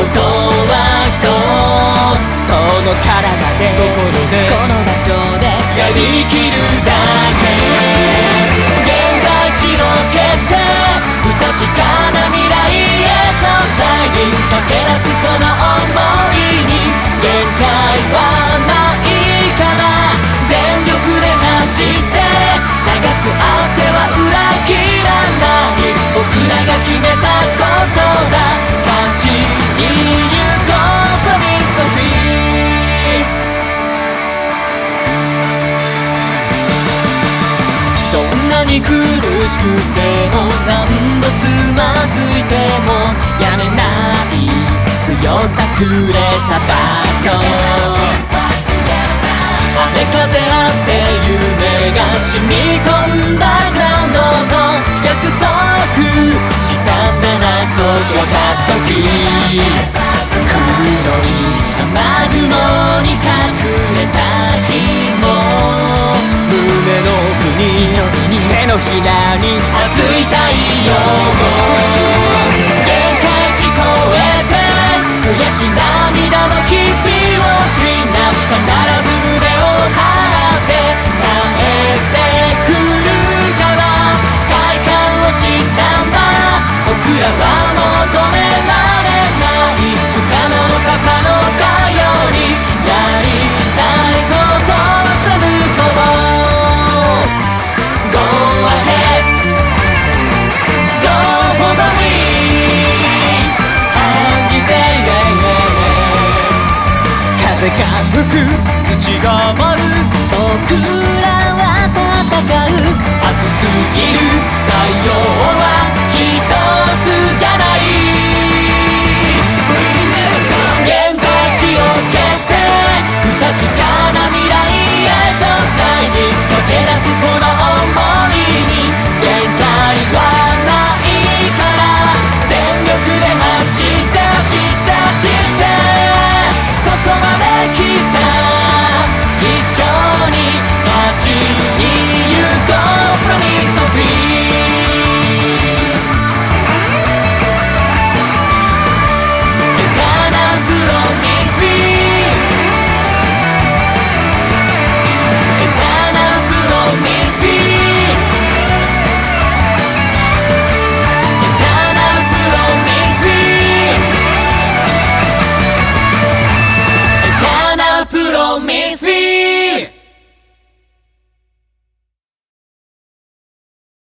ことは一つ。この体でこの場所でやりきる。に苦しくても何度つまずいてもやめない強さくれた場所。雨風汗夢が染み込んだグラウンドと約束したんだなとをかつ時。黒い雨雲に隠風が吹く土が舞う僕ら Misfits.